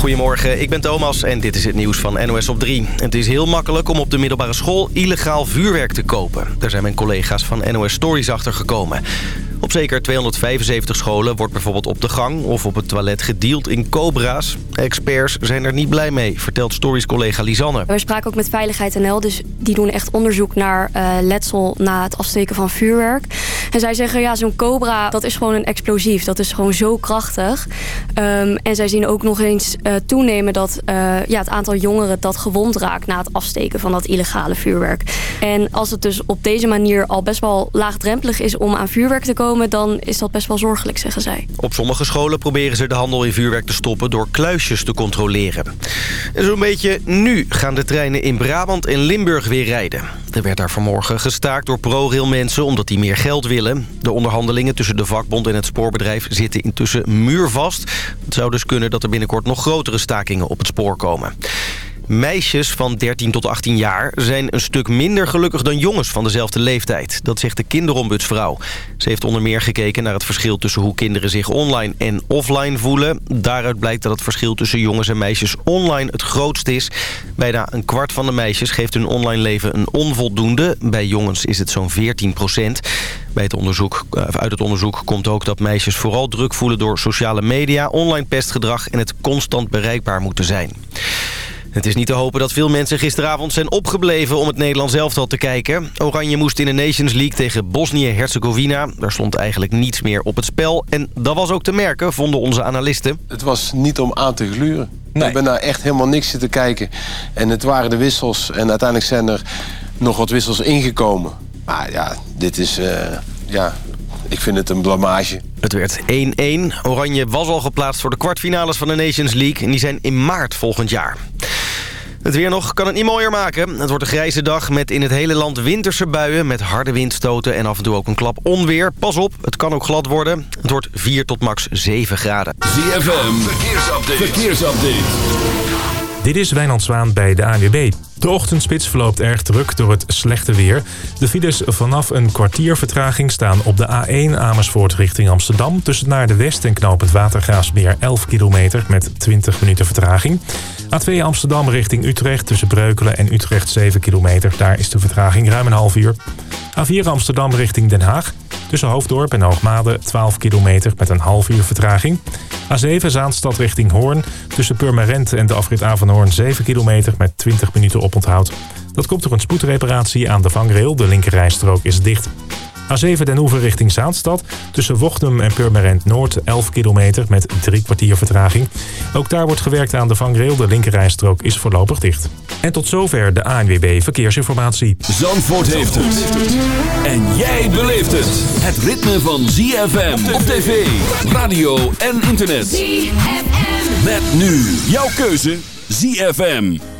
Goedemorgen, ik ben Thomas en dit is het nieuws van NOS op 3. Het is heel makkelijk om op de middelbare school illegaal vuurwerk te kopen. Daar zijn mijn collega's van NOS Stories achter gekomen. Op zeker 275 scholen wordt bijvoorbeeld op de gang of op het toilet gedeeld in cobra's. Experts zijn er niet blij mee, vertelt Stories-collega Lisanne. We spraken ook met Veiligheid NL, dus die doen echt onderzoek naar uh, letsel na het afsteken van vuurwerk. En zij zeggen, ja, zo'n cobra, dat is gewoon een explosief. Dat is gewoon zo krachtig. Um, en zij zien ook nog eens uh, toenemen dat uh, ja, het aantal jongeren dat gewond raakt na het afsteken van dat illegale vuurwerk. En als het dus op deze manier al best wel laagdrempelig is om aan vuurwerk te komen dan is dat best wel zorgelijk, zeggen zij. Op sommige scholen proberen ze de handel in vuurwerk te stoppen... door kluisjes te controleren. En zo'n beetje nu gaan de treinen in Brabant en Limburg weer rijden. Er werd daar vanmorgen gestaakt door ProRail mensen omdat die meer geld willen. De onderhandelingen tussen de vakbond en het spoorbedrijf zitten intussen muurvast. Het zou dus kunnen dat er binnenkort nog grotere stakingen op het spoor komen. Meisjes van 13 tot 18 jaar zijn een stuk minder gelukkig dan jongens van dezelfde leeftijd. Dat zegt de kinderombudsvrouw. Ze heeft onder meer gekeken naar het verschil tussen hoe kinderen zich online en offline voelen. Daaruit blijkt dat het verschil tussen jongens en meisjes online het grootst is. Bijna een kwart van de meisjes geeft hun online leven een onvoldoende. Bij jongens is het zo'n 14 procent. Bij het onderzoek, eh, uit het onderzoek komt ook dat meisjes vooral druk voelen door sociale media, online pestgedrag en het constant bereikbaar moeten zijn. Het is niet te hopen dat veel mensen gisteravond zijn opgebleven om het Nederlands elftal te kijken. Oranje moest in de Nations League tegen Bosnië-Herzegovina. Daar stond eigenlijk niets meer op het spel. En dat was ook te merken, vonden onze analisten. Het was niet om aan te gluren. Nee. Ik ben daar echt helemaal niks zitten kijken. En het waren de wissels. En uiteindelijk zijn er nog wat wissels ingekomen. Maar ja, dit is... Uh, ja, ik vind het een blamage. Het werd 1-1. Oranje was al geplaatst voor de kwartfinales van de Nations League. En die zijn in maart volgend jaar. Het weer nog kan het niet mooier maken. Het wordt een grijze dag met in het hele land winterse buien... met harde windstoten en af en toe ook een klap onweer. Pas op, het kan ook glad worden. Het wordt 4 tot max 7 graden. ZFM, verkeersupdate. verkeersupdate. Dit is Wijnand Zwaan bij de ANWB. De ochtendspits verloopt erg druk door het slechte weer. De files vanaf een kwartier vertraging staan op de A1 Amersfoort richting Amsterdam... tussen naar de West en knooppunt Watergraafsmeer 11 kilometer met 20 minuten vertraging. A2 Amsterdam richting Utrecht tussen Breukelen en Utrecht 7 kilometer. Daar is de vertraging ruim een half uur. A4 Amsterdam richting Den Haag. Tussen Hoofddorp en Hoogmade 12 kilometer met een half uur vertraging. A7 Zaanstad richting Hoorn. Tussen Purmerend en de afrit Avanhoorn 7 kilometer met 20 minuten oponthoud. Dat komt door een spoedreparatie aan de vangrail. De linkerrijstrook is dicht. A7 Den Oever richting Zaanstad. Tussen Wochtum en Purmerend Noord 11 kilometer met drie kwartier vertraging. Ook daar wordt gewerkt aan de vangrail. De linkerrijstrook is voorlopig dicht. En tot zover de ANWB Verkeersinformatie. Zandvoort heeft het. En jij beleeft het. Het ritme van ZFM op tv, radio en internet. ZFM. Met nu jouw keuze ZFM.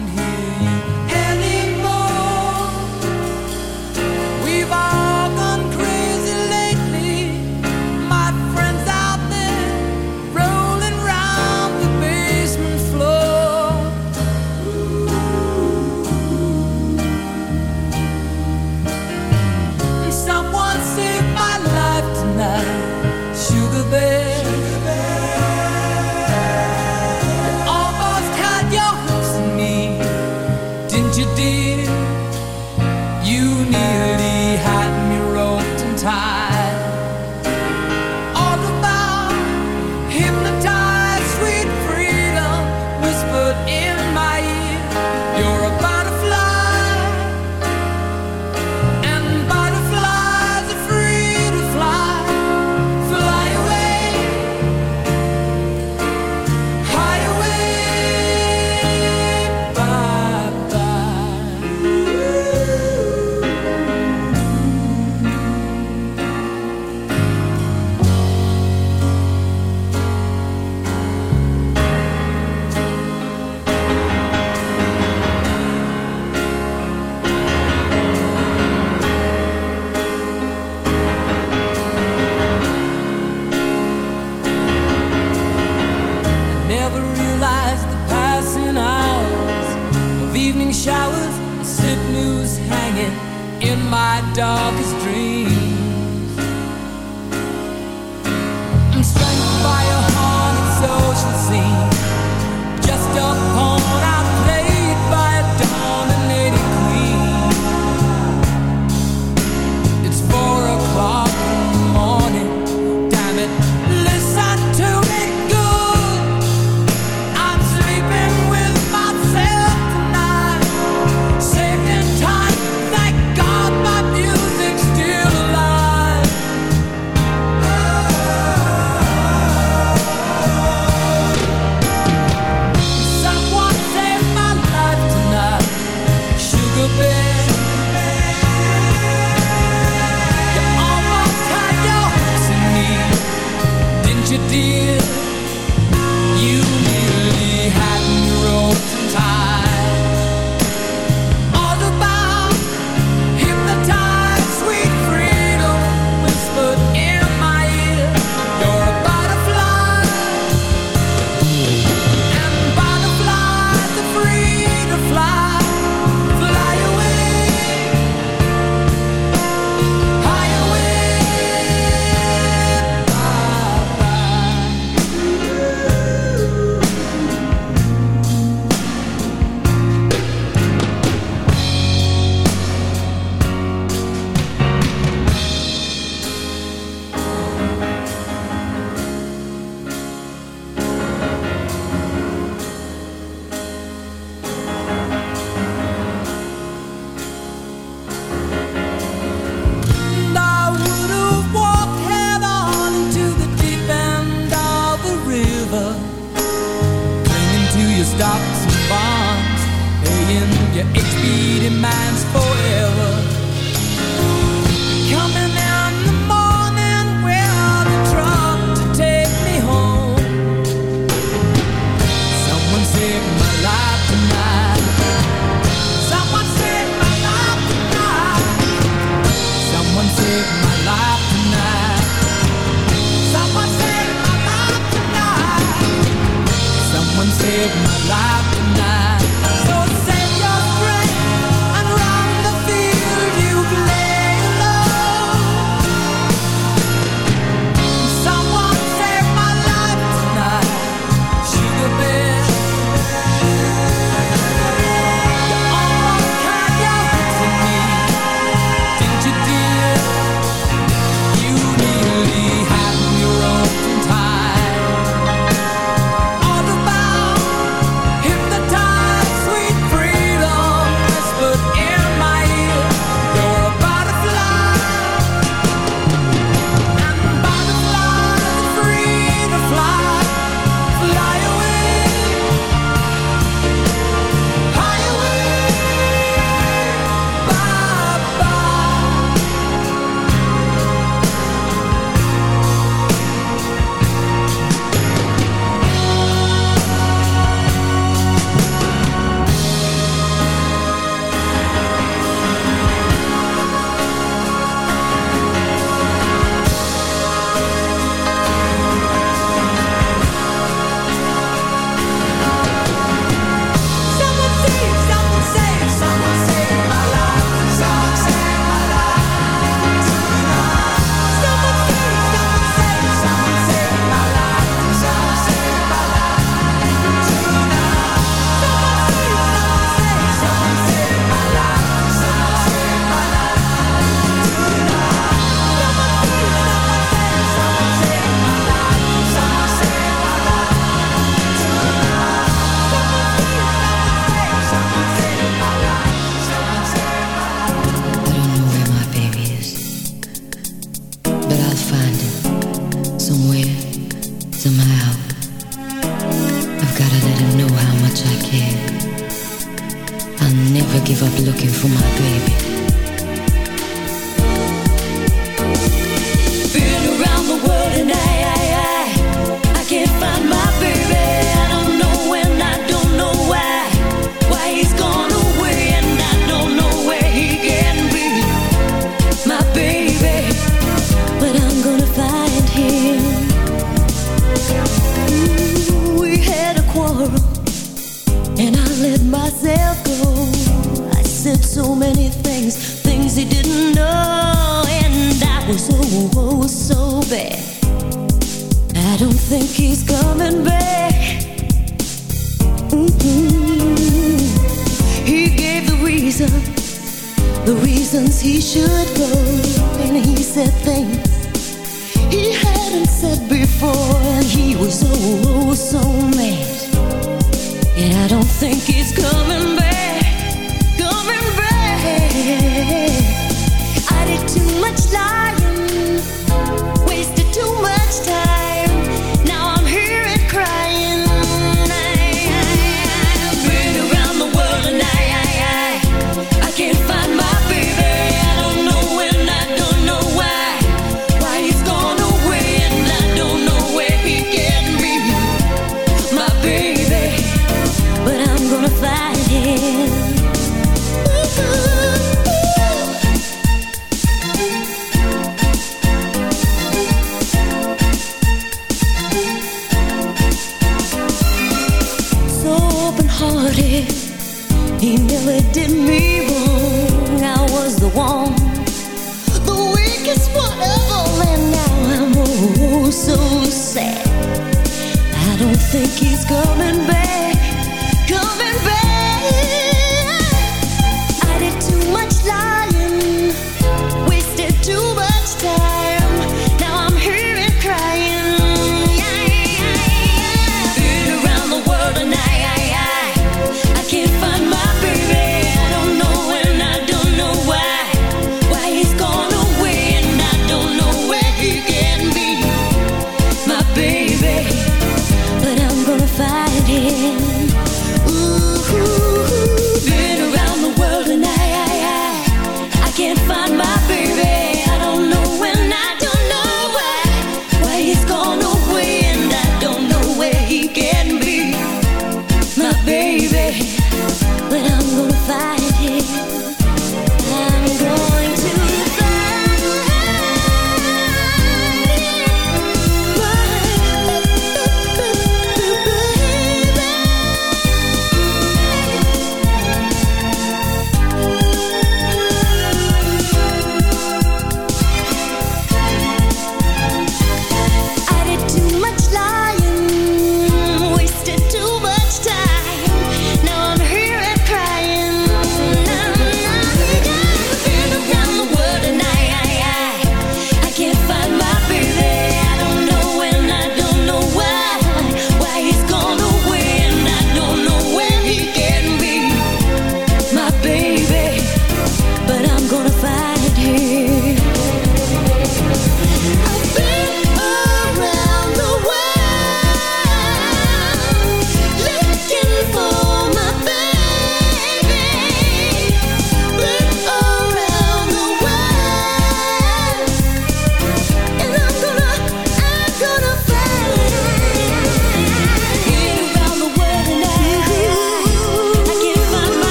dog.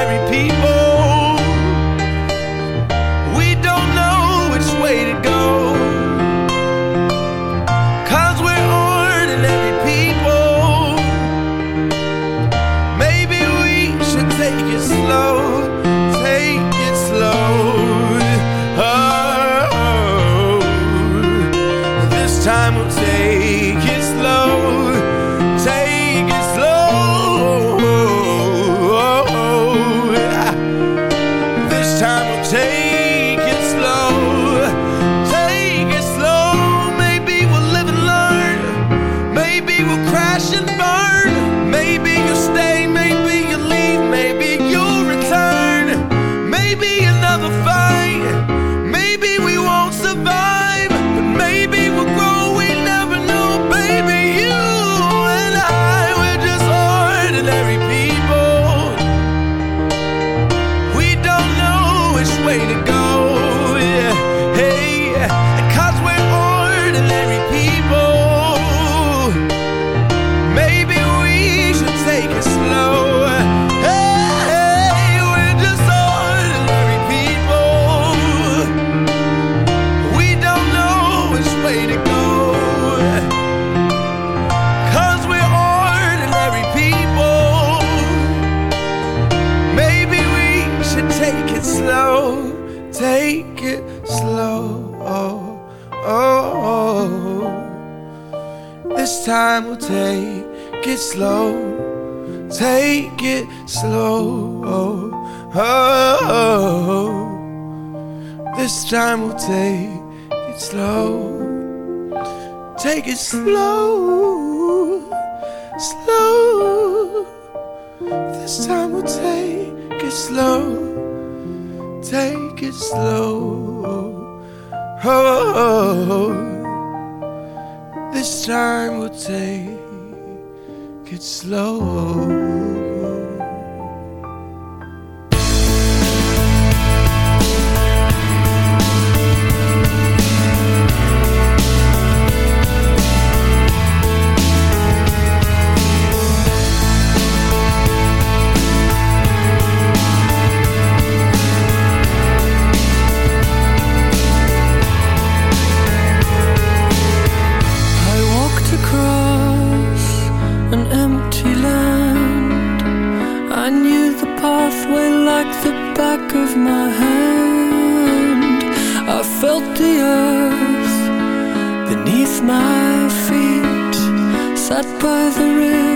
ordinary people. by the river.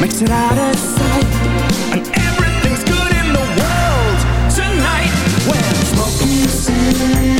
makes it out of sight. And everything's good in the world tonight. When smoke music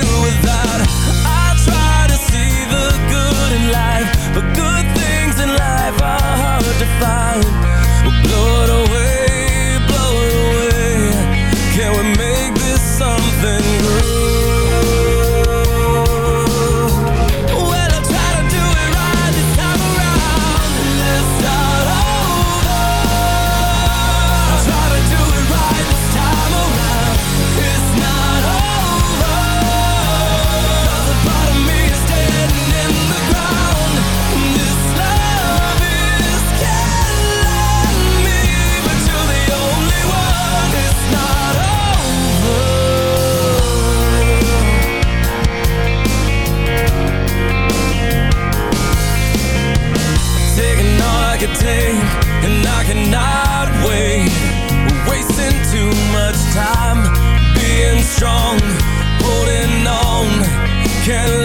can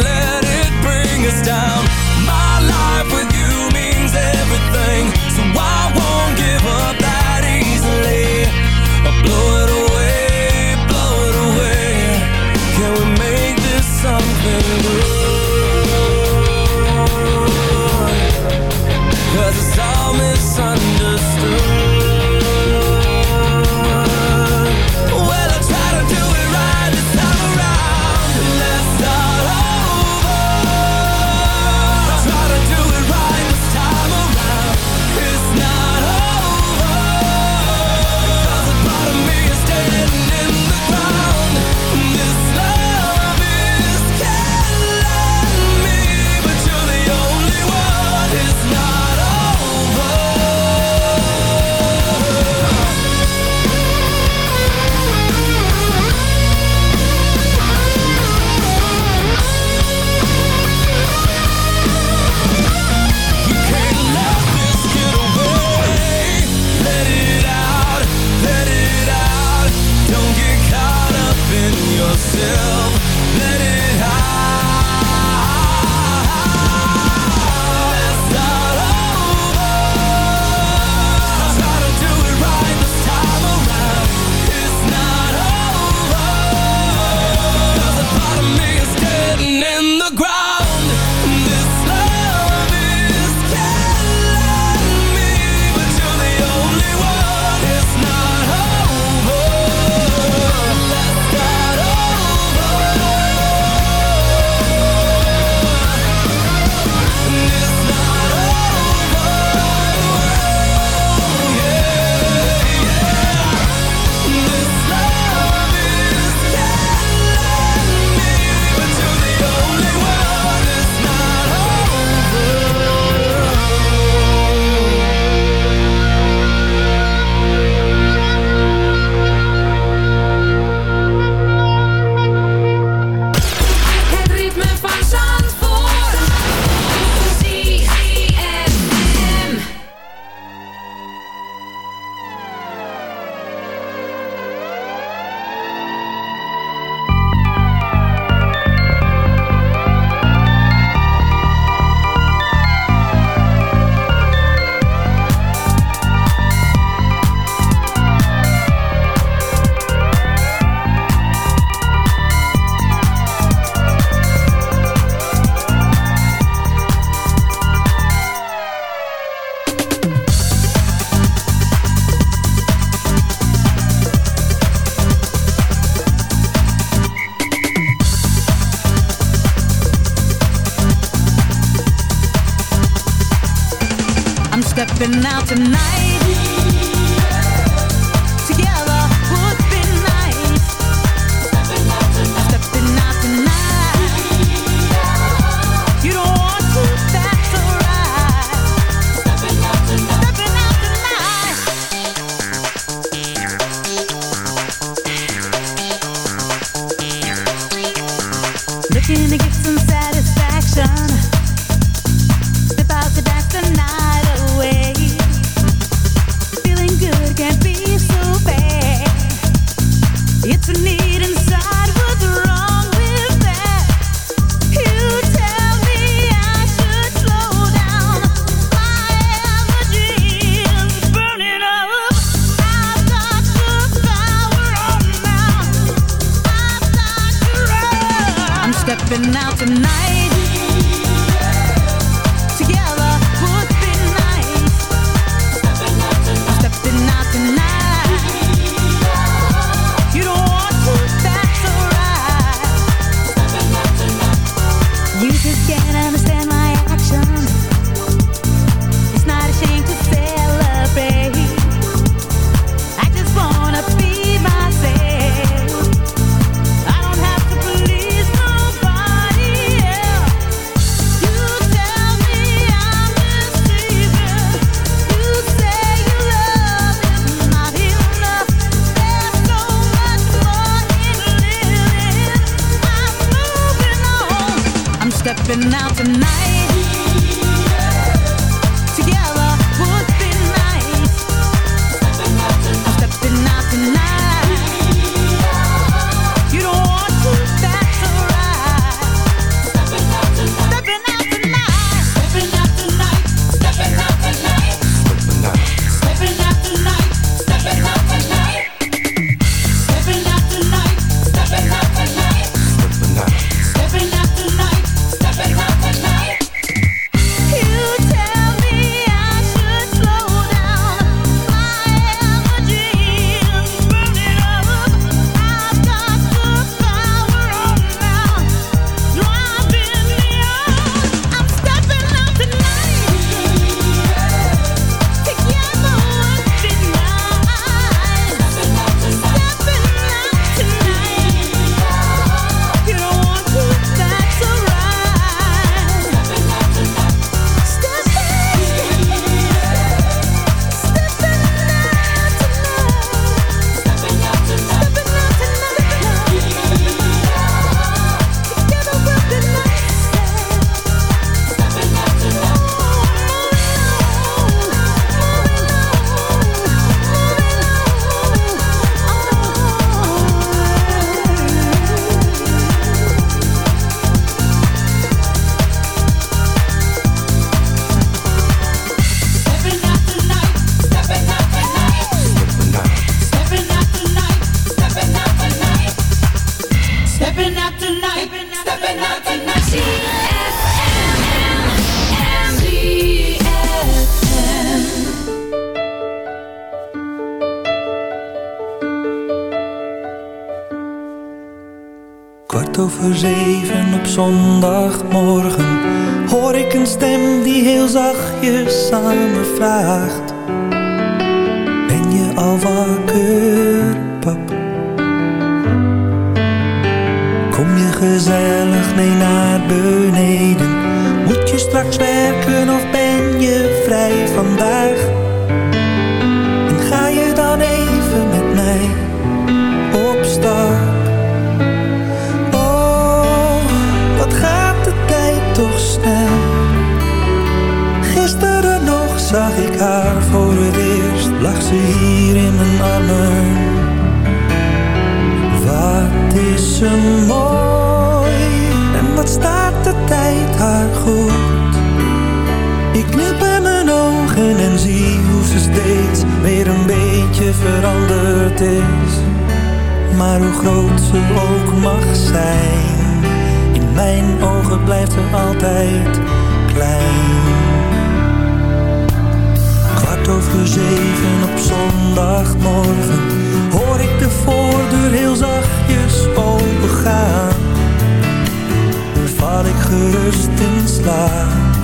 Dat ik gerust in slaap.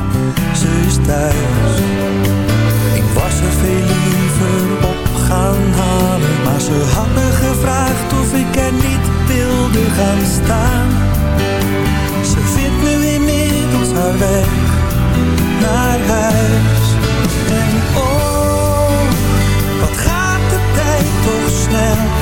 Ze is thuis. Ik was er veel liever op gaan halen. Maar ze had me gevraagd of ik er niet wilde gaan staan. Ze vindt nu inmiddels haar weg naar huis. En oh, wat gaat de tijd toch snel.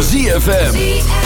ZFM.